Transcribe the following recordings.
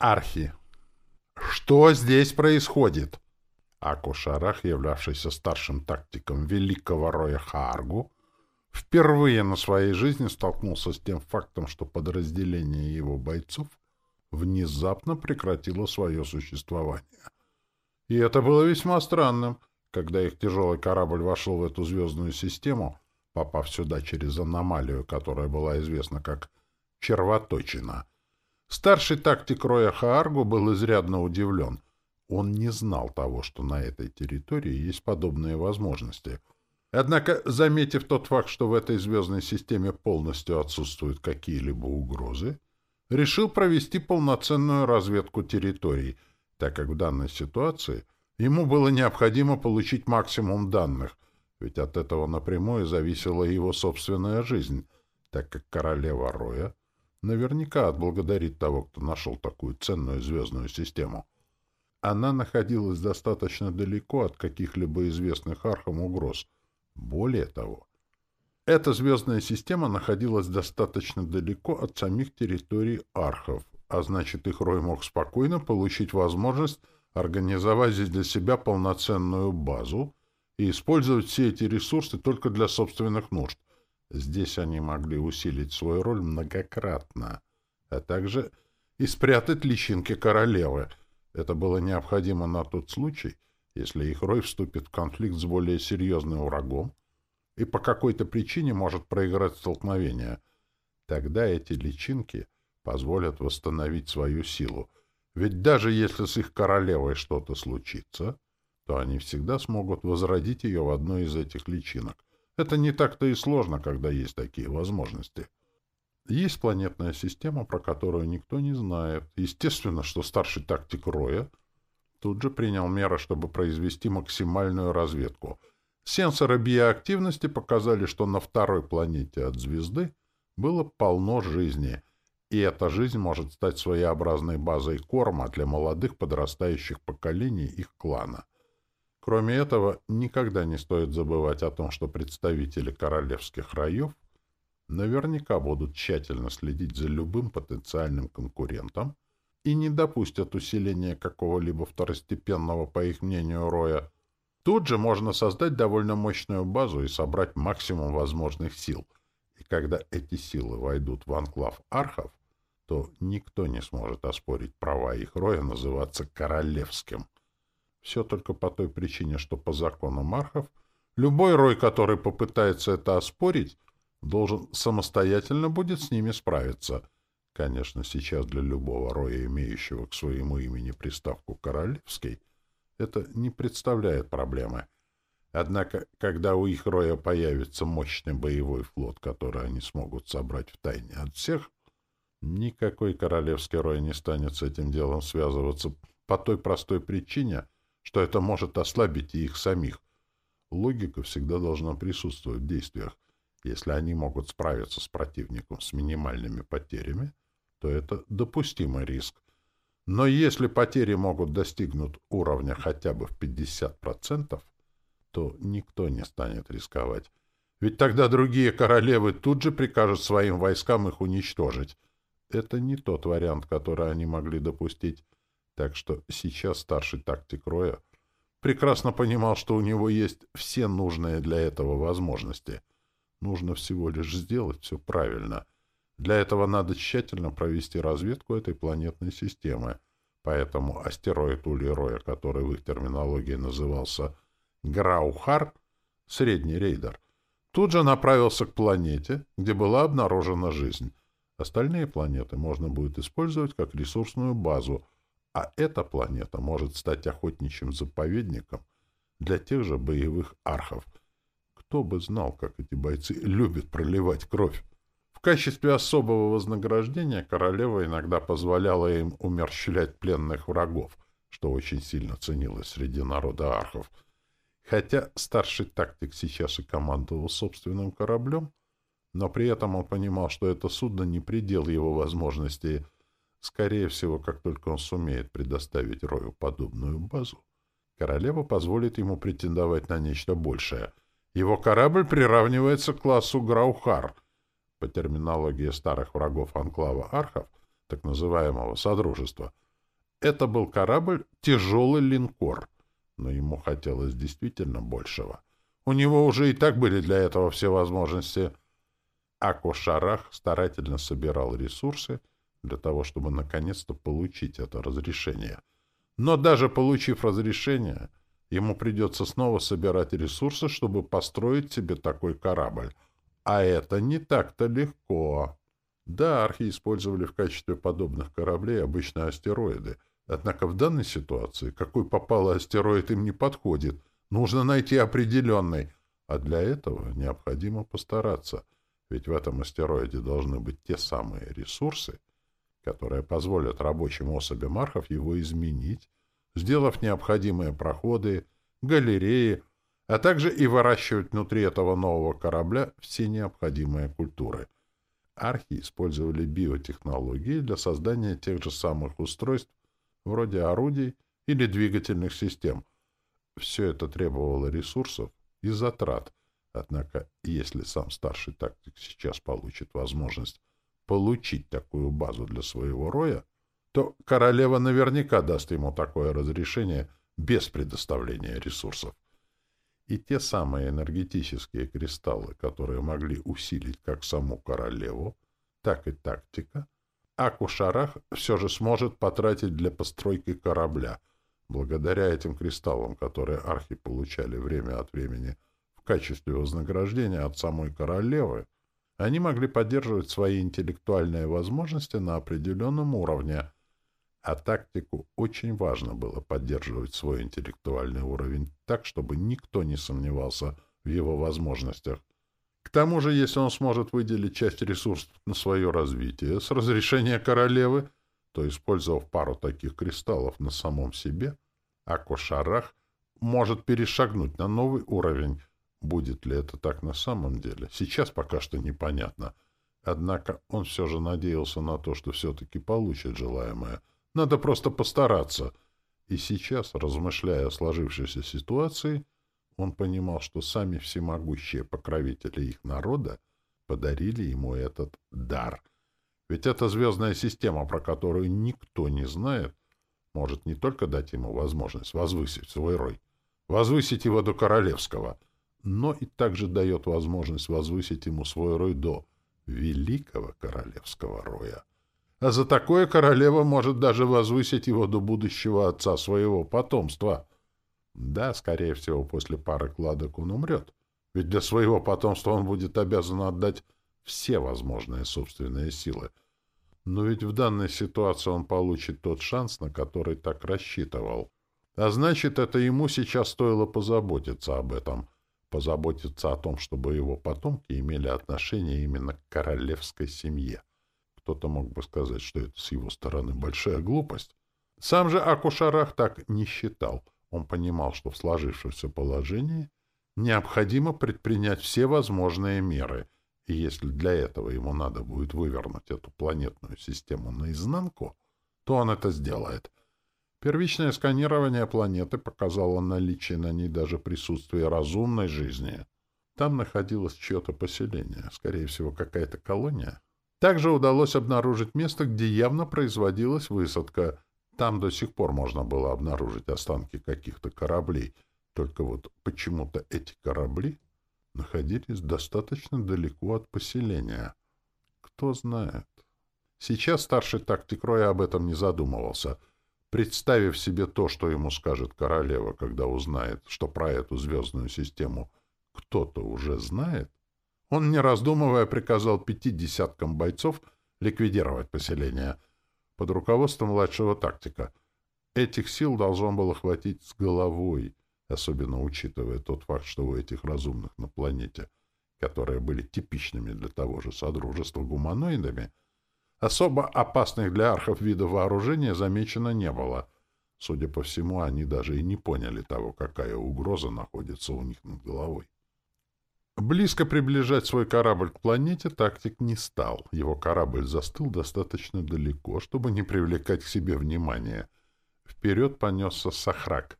Архи. Что здесь происходит? Акушарах, являвшийся старшим тактиком великого роя Хааргу, впервые на своей жизни столкнулся с тем фактом, что подразделение его бойцов внезапно прекратило свое существование. И это было весьма странным, когда их тяжелый корабль вошел в эту звездную систему, попав сюда через аномалию, которая была известна как червоточина. Старший тактик Роя Хааргу был изрядно удивлен. Он не знал того, что на этой территории есть подобные возможности — Однако, заметив тот факт, что в этой звездной системе полностью отсутствуют какие-либо угрозы, решил провести полноценную разведку территорий, так как в данной ситуации ему было необходимо получить максимум данных, ведь от этого напрямую зависела его собственная жизнь, так как королева Роя наверняка отблагодарит того, кто нашел такую ценную звездную систему. Она находилась достаточно далеко от каких-либо известных архам угроз — более того, эта звездная система находилась достаточно далеко от самих территорий архов, а значит, их Рой мог спокойно получить возможность организовать здесь для себя полноценную базу и использовать все эти ресурсы только для собственных нужд. Здесь они могли усилить свою роль многократно, а также и спрятать личинки королевы. Это было необходимо на тот случай, если их рой вступит в конфликт с более серьезным врагом и по какой-то причине может проиграть столкновение. Тогда эти личинки позволят восстановить свою силу. Ведь даже если с их королевой что-то случится, то они всегда смогут возродить ее в одной из этих личинок. Это не так-то и сложно, когда есть такие возможности. Есть планетная система, про которую никто не знает. Естественно, что старший тактик Роя тут же принял меры, чтобы произвести максимальную разведку. Сенсоры биоактивности показали, что на второй планете от звезды было полно жизни, и эта жизнь может стать своеобразной базой корма для молодых подрастающих поколений их клана. Кроме этого, никогда не стоит забывать о том, что представители королевских раев наверняка будут тщательно следить за любым потенциальным конкурентом, и не допустят усиления какого-либо второстепенного, по их мнению, роя. Тут же можно создать довольно мощную базу и собрать максимум возможных сил. И когда эти силы войдут в анклав архов, то никто не сможет оспорить права их роя называться королевским. Все только по той причине, что по законам архов любой рой, который попытается это оспорить, должен самостоятельно будет с ними справиться — Конечно, сейчас для любого роя, имеющего к своему имени приставку «королевский», это не представляет проблемы. Однако, когда у их роя появится мощный боевой флот, который они смогут собрать в тайне от всех, никакой королевский рой не станет с этим делом связываться по той простой причине, что это может ослабить и их самих. Логика всегда должна присутствовать в действиях. Если они могут справиться с противником с минимальными потерями, то это допустимый риск. Но если потери могут достигнуть уровня хотя бы в 50%, то никто не станет рисковать. Ведь тогда другие королевы тут же прикажут своим войскам их уничтожить. Это не тот вариант, который они могли допустить. Так что сейчас старший тактик Роя прекрасно понимал, что у него есть все нужные для этого возможности. Нужно всего лишь сделать все правильно — для этого надо тщательно провести разведку этой планетной системы. Поэтому астероид Улироя, который в их терминологии назывался Граухар, средний рейдер, тут же направился к планете, где была обнаружена жизнь. Остальные планеты можно будет использовать как ресурсную базу, а эта планета может стать охотничьим заповедником для тех же боевых архов. Кто бы знал, как эти бойцы любят проливать кровь. В качестве особого вознаграждения королева иногда позволяла им умерщвлять пленных врагов, что очень сильно ценилось среди народа архов. Хотя старший тактик сейчас и командовал собственным кораблем, но при этом он понимал, что это судно не предел его возможностей. Скорее всего, как только он сумеет предоставить Рою подобную базу, королева позволит ему претендовать на нечто большее. Его корабль приравнивается к классу Граухар — по терминологии старых врагов анклава архов, так называемого Содружества, Это был корабль «Тяжелый линкор», но ему хотелось действительно большего. У него уже и так были для этого все возможности. Акушарах старательно собирал ресурсы для того, чтобы наконец-то получить это разрешение. Но даже получив разрешение, ему придется снова собирать ресурсы, чтобы построить себе такой корабль. А это не так-то легко. Да, архи использовали в качестве подобных кораблей обычные астероиды. Однако в данной ситуации, какой попало астероид им не подходит, нужно найти определенный. А для этого необходимо постараться. Ведь в этом астероиде должны быть те самые ресурсы, которые позволят рабочим особям архов его изменить, сделав необходимые проходы, галереи, а также и выращивать внутри этого нового корабля все необходимые культуры. Архи использовали биотехнологии для создания тех же самых устройств, вроде орудий или двигательных систем. Все это требовало ресурсов и затрат. Однако, если сам старший тактик сейчас получит возможность получить такую базу для своего роя, то королева наверняка даст ему такое разрешение без предоставления ресурсов. И те самые энергетические кристаллы, которые могли усилить как саму королеву, так и тактика, Акушарах все же сможет потратить для постройки корабля, благодаря этим кристаллам, которые архи получали время от времени в качестве вознаграждения от самой королевы, они могли поддерживать свои интеллектуальные возможности на определенном уровне, а тактику очень важно было поддерживать свой интеллектуальный уровень так, чтобы никто не сомневался в его возможностях. К тому же, если он сможет выделить часть ресурсов на свое развитие с разрешения королевы, то, использовав пару таких кристаллов на самом себе, Акошарах может перешагнуть на новый уровень, Будет ли это так на самом деле, сейчас пока что непонятно. Однако он все же надеялся на то, что все-таки получит желаемое. Надо просто постараться. И сейчас, размышляя о сложившейся ситуации, он понимал, что сами всемогущие покровители их народа подарили ему этот дар. Ведь эта звездная система, про которую никто не знает, может не только дать ему возможность возвысить свой рой, возвысить его до королевского — но и также дает возможность возвысить ему свой рой до великого королевского роя. А за такое королева может даже возвысить его до будущего отца своего потомства. Да, скорее всего, после пары кладок он умрет, ведь для своего потомства он будет обязан отдать все возможные собственные силы. Но ведь в данной ситуации он получит тот шанс, на который так рассчитывал. А значит, это ему сейчас стоило позаботиться об этом — позаботиться о том, чтобы его потомки имели отношение именно к королевской семье. Кто-то мог бы сказать, что это с его стороны большая глупость. Сам же Акушарах так не считал. Он понимал, что в сложившемся положении необходимо предпринять все возможные меры, и если для этого ему надо будет вывернуть эту планетную систему наизнанку, то он это сделает — Первичное сканирование планеты показало наличие на ней даже присутствия разумной жизни. Там находилось чье-то поселение, скорее всего, какая-то колония. Также удалось обнаружить место, где явно производилась высадка. Там до сих пор можно было обнаружить останки каких-то кораблей. Только вот почему-то эти корабли находились достаточно далеко от поселения. Кто знает. Сейчас старший тактик Роя об этом не задумывался — Представив себе то, что ему скажет королева, когда узнает, что про эту звездную систему кто-то уже знает, он, не раздумывая, приказал пяти десяткам бойцов ликвидировать поселение под руководством младшего тактика. Этих сил должно было хватить с головой, особенно учитывая тот факт, что у этих разумных на планете, которые были типичными для того же Содружества гуманоидами, Особо опасных для архов видов вооружения замечено не было. Судя по всему, они даже и не поняли того, какая угроза находится у них над головой. Близко приближать свой корабль к планете тактик не стал. Его корабль застыл достаточно далеко, чтобы не привлекать к себе внимания. Вперед понесся Сахрак,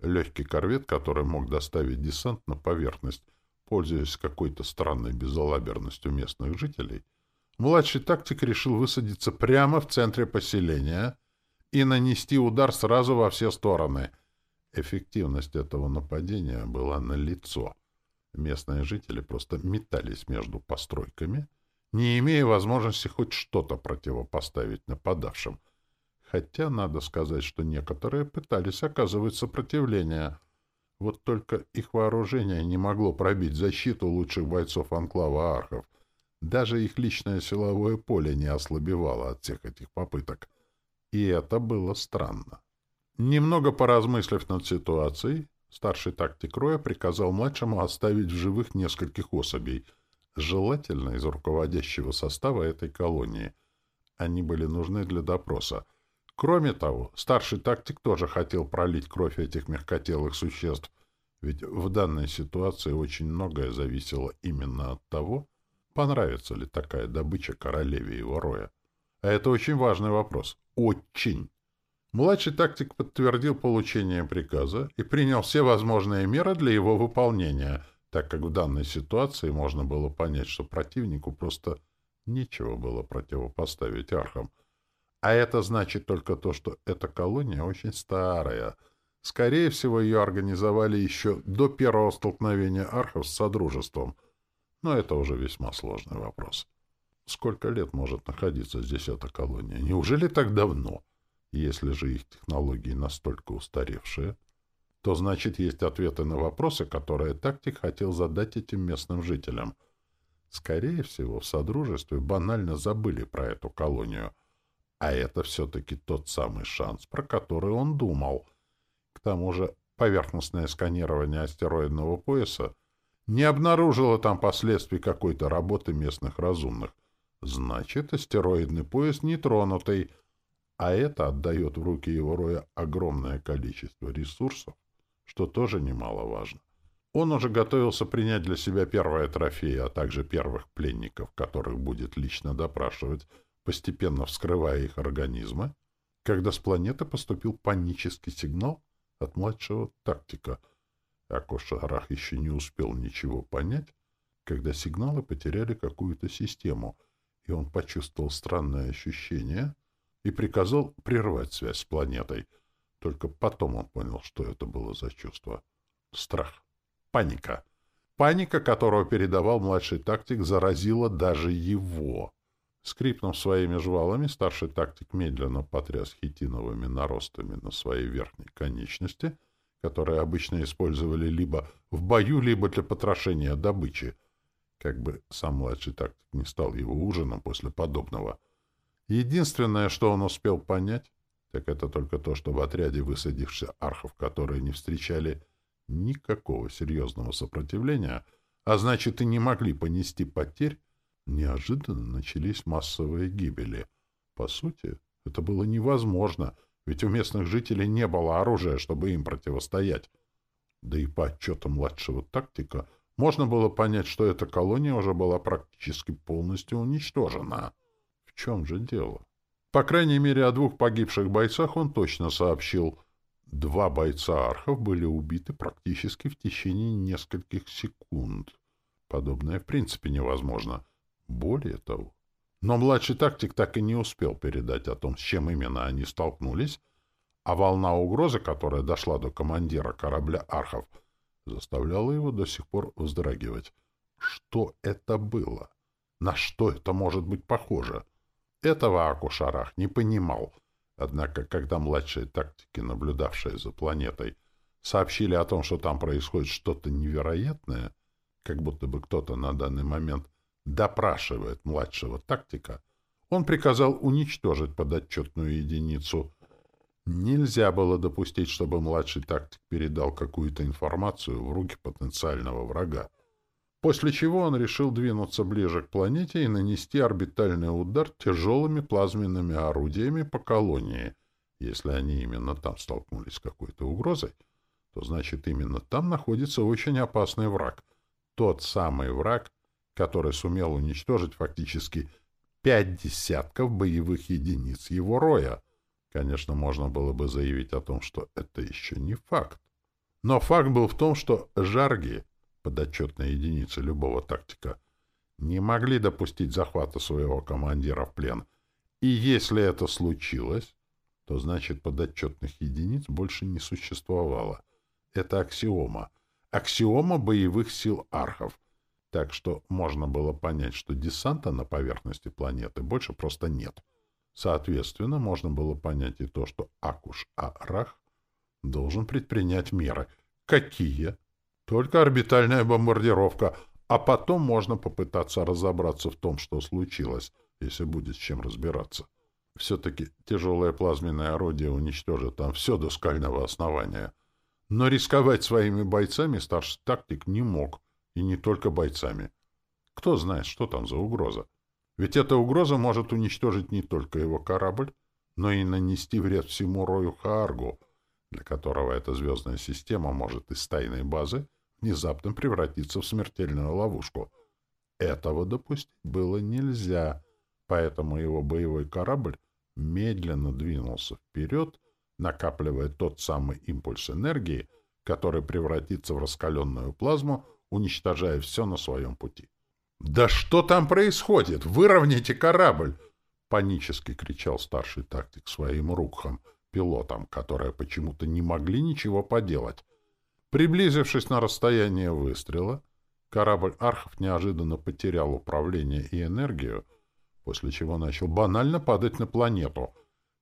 легкий корвет, который мог доставить десант на поверхность, пользуясь какой-то странной безалаберностью местных жителей — Младший тактик решил высадиться прямо в центре поселения, и нанести удар сразу во все стороны. Эффективность этого нападения была налицо. Местные жители просто метались между постройками, не имея возможности хоть что-то противопоставить нападавшим. Хотя надо сказать, что некоторые пытались оказывать сопротивление. Вот только их вооружение не могло пробить защиту лучших бойцов анклава архов. Даже их личное силовое поле не ослабевало от всех этих попыток. И это было странно. Немного поразмыслив над ситуацией, старший тактик Роя приказал младшему оставить в живых нескольких особей, желательно из руководящего состава этой колонии. Они были нужны для допроса. Кроме того, старший тактик тоже хотел пролить кровь этих мягкотелых существ, ведь в данной ситуации очень многое зависело именно от того, понравится ли такая добыча королеве его роя. А это очень важный вопрос. Очень! Младший тактик подтвердил получение приказа и принял все возможные меры для его выполнения, так как в данной ситуации можно было понять, что противнику просто нечего было противопоставить архам. А это значит только то, что эта колония очень старая. Скорее всего, ее организовали еще до первого столкновения архов с Содружеством. Но это уже весьма сложный вопрос. Сколько лет может находиться здесь эта колония? Неужели так давно? Если же их технологии настолько устаревшие, то значит есть ответы на вопросы, которые тактик хотел задать этим местным жителям. Скорее всего, в Содружестве банально забыли про эту колонию. А это все-таки тот самый шанс, про который он думал. К тому же поверхностное сканирование астероидного пояса не обнаружило там последствий какой-то работы местных разумных. Значит, астероидный пояс нетронутый — а это отдает в руки его роя огромное количество ресурсов, что тоже немаловажно. Он уже готовился принять для себя первое трофеи, а также первых пленников, которых будет лично допрашивать, постепенно вскрывая их организмы, когда с планеты поступил панический сигнал от младшего тактика. Акошарах еще не успел ничего понять, когда сигналы потеряли какую-то систему, и он почувствовал странное ощущение — и приказал прервать связь с планетой. Только потом он понял, что это было за чувство. Страх. Паника. Паника, которую передавал младший тактик, заразила даже его. Скрипнув своими жвалами, старший тактик медленно потряс хитиновыми наростами на своей верхней конечности, которые обычно использовали либо в бою, либо для потрошения добычи. Как бы сам младший тактик не стал его ужином после подобного — Единственное, что он успел понять, так это только то, что в отряде высадившихся архов, которые не встречали никакого серьезного сопротивления, а значит и не могли понести потерь, неожиданно начались массовые гибели. По сути, это было невозможно, ведь у местных жителей не было оружия, чтобы им противостоять. Да и по отчетам младшего тактика можно было понять, что эта колония уже была практически полностью уничтожена чем же дело? По крайней мере, о двух погибших бойцах он точно сообщил. Два бойца архов были убиты практически в течение нескольких секунд. Подобное в принципе невозможно. Более того. Но младший тактик так и не успел передать о том, с чем именно они столкнулись, а волна угрозы, которая дошла до командира корабля архов, заставляла его до сих пор вздрагивать. Что это было? На что это может быть похоже? — этого Акушарах не понимал. Однако, когда младшие тактики, наблюдавшие за планетой, сообщили о том, что там происходит что-то невероятное, как будто бы кто-то на данный момент допрашивает младшего тактика, он приказал уничтожить подотчетную единицу. Нельзя было допустить, чтобы младший тактик передал какую-то информацию в руки потенциального врага. После чего он решил двинуться ближе к планете и нанести орбитальный удар тяжелыми плазменными орудиями по колонии. Если они именно там столкнулись с какой-то угрозой, то значит именно там находится очень опасный враг. Тот самый враг, который сумел уничтожить фактически пять десятков боевых единиц его роя. Конечно, можно было бы заявить о том, что это еще не факт. Но факт был в том, что жарги подотчетные единицы любого тактика, не могли допустить захвата своего командира в плен. И если это случилось, то значит подотчетных единиц больше не существовало. Это аксиома. Аксиома боевых сил архов. Так что можно было понять, что десанта на поверхности планеты больше просто нет. Соответственно, можно было понять и то, что Акуш-Арах должен предпринять меры. Какие? Только орбитальная бомбардировка, а потом можно попытаться разобраться в том, что случилось, если будет с чем разбираться. Все-таки тяжелое плазменное орудие уничтожит там все до скального основания. Но рисковать своими бойцами старший тактик не мог, и не только бойцами. Кто знает, что там за угроза. Ведь эта угроза может уничтожить не только его корабль, но и нанести вред всему рою Хааргу, для которого эта звездная система может из тайной базы внезапно превратиться в смертельную ловушку. Этого допустить было нельзя, поэтому его боевой корабль медленно двинулся вперед, накапливая тот самый импульс энергии, который превратится в раскаленную плазму, уничтожая все на своем пути. «Да что там происходит? Выровняйте корабль!» — панически кричал старший тактик своим рукхам, пилотам, которые почему-то не могли ничего поделать. Приблизившись на расстояние выстрела, корабль Архов неожиданно потерял управление и энергию, после чего начал банально падать на планету.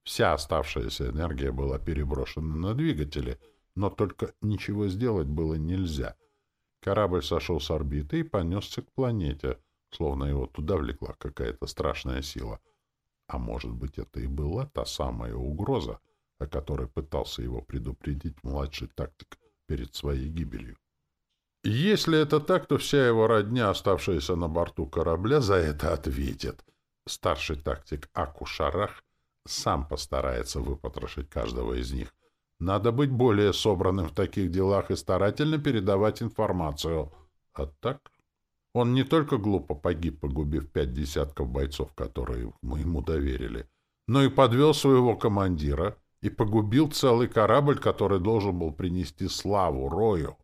Вся оставшаяся энергия была переброшена на двигатели, но только ничего сделать было нельзя — Корабль сошел с орбиты и понесся к планете, словно его туда влекла какая-то страшная сила. А может быть, это и была та самая угроза, о которой пытался его предупредить младший тактик перед своей гибелью. Если это так, то вся его родня, оставшаяся на борту корабля, за это ответит. Старший тактик Акушарах сам постарается выпотрошить каждого из них — надо быть более собранным в таких делах и старательно передавать информацию. А так... Он не только глупо погиб, погубив пять десятков бойцов, которые мы ему доверили, но и подвел своего командира и погубил целый корабль, который должен был принести славу Рою.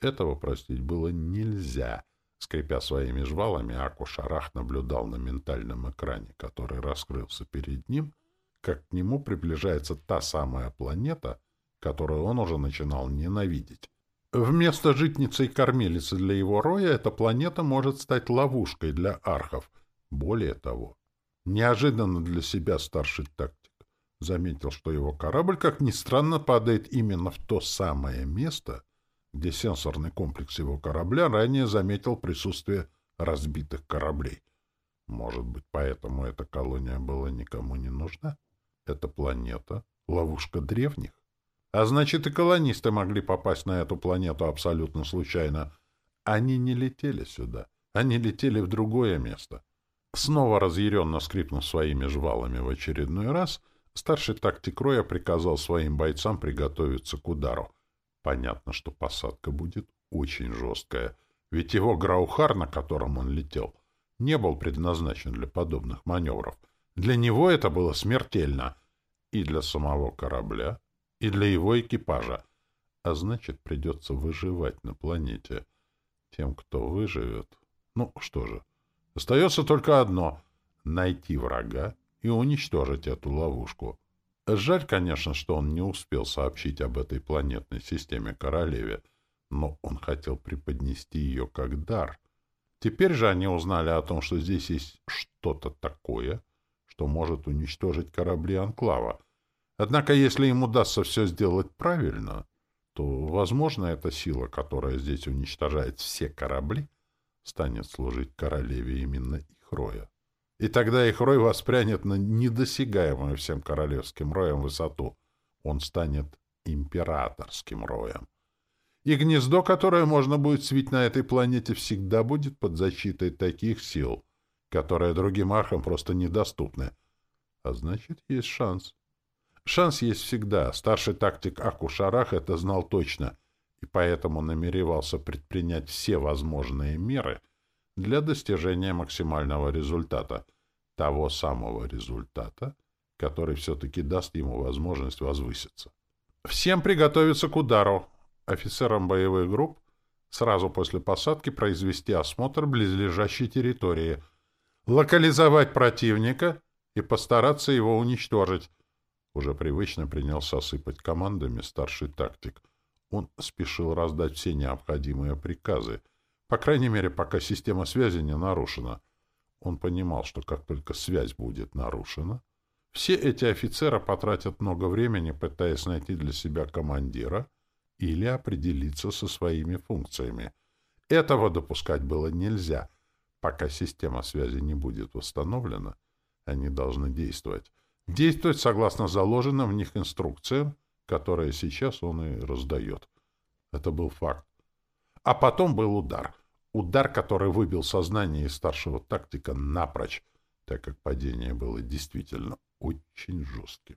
Этого простить было нельзя. Скрипя своими жвалами, Акушарах наблюдал на ментальном экране, который раскрылся перед ним, как к нему приближается та самая планета, которую он уже начинал ненавидеть. Вместо житницы и кормилицы для его роя эта планета может стать ловушкой для архов. Более того, неожиданно для себя старший тактик заметил, что его корабль, как ни странно, падает именно в то самое место, где сенсорный комплекс его корабля ранее заметил присутствие разбитых кораблей. Может быть, поэтому эта колония была никому не нужна? Эта планета — ловушка древних? А значит, и колонисты могли попасть на эту планету абсолютно случайно. Они не летели сюда. Они летели в другое место. Снова разъяренно скрипнув своими жвалами в очередной раз, старший тактик Роя приказал своим бойцам приготовиться к удару. Понятно, что посадка будет очень жесткая, ведь его граухар, на котором он летел, не был предназначен для подобных маневров. Для него это было смертельно. И для самого корабля, и для его экипажа. А значит, придется выживать на планете. Тем, кто выживет... Ну, что же, остается только одно — найти врага и уничтожить эту ловушку. Жаль, конечно, что он не успел сообщить об этой планетной системе королеве, но он хотел преподнести ее как дар. Теперь же они узнали о том, что здесь есть что-то такое, что может уничтожить корабли Анклава, Однако, если им удастся все сделать правильно, то, возможно, эта сила, которая здесь уничтожает все корабли, станет служить королеве именно их роя. И тогда их рой воспрянет на недосягаемую всем королевским роям высоту. Он станет императорским роем. И гнездо, которое можно будет свить на этой планете, всегда будет под защитой таких сил, которые другим архам просто недоступны. А значит, есть шанс. Шанс есть всегда. Старший тактик Акушарах это знал точно, и поэтому намеревался предпринять все возможные меры для достижения максимального результата, того самого результата, который все-таки даст ему возможность возвыситься. Всем приготовиться к удару. Офицерам боевых групп сразу после посадки произвести осмотр близлежащей территории, локализовать противника и постараться его уничтожить, Уже привычно принялся сыпать командами старший тактик. Он спешил раздать все необходимые приказы, по крайней мере, пока система связи не нарушена. Он понимал, что как только связь будет нарушена, все эти офицеры потратят много времени, пытаясь найти для себя командира или определиться со своими функциями. Этого допускать было нельзя. Пока система связи не будет восстановлена, они должны действовать. Действовать согласно заложенным в них инструкциям, которые сейчас он и раздает. Это был факт. А потом был удар. Удар, который выбил сознание из старшего тактика напрочь, так как падение было действительно очень жестким.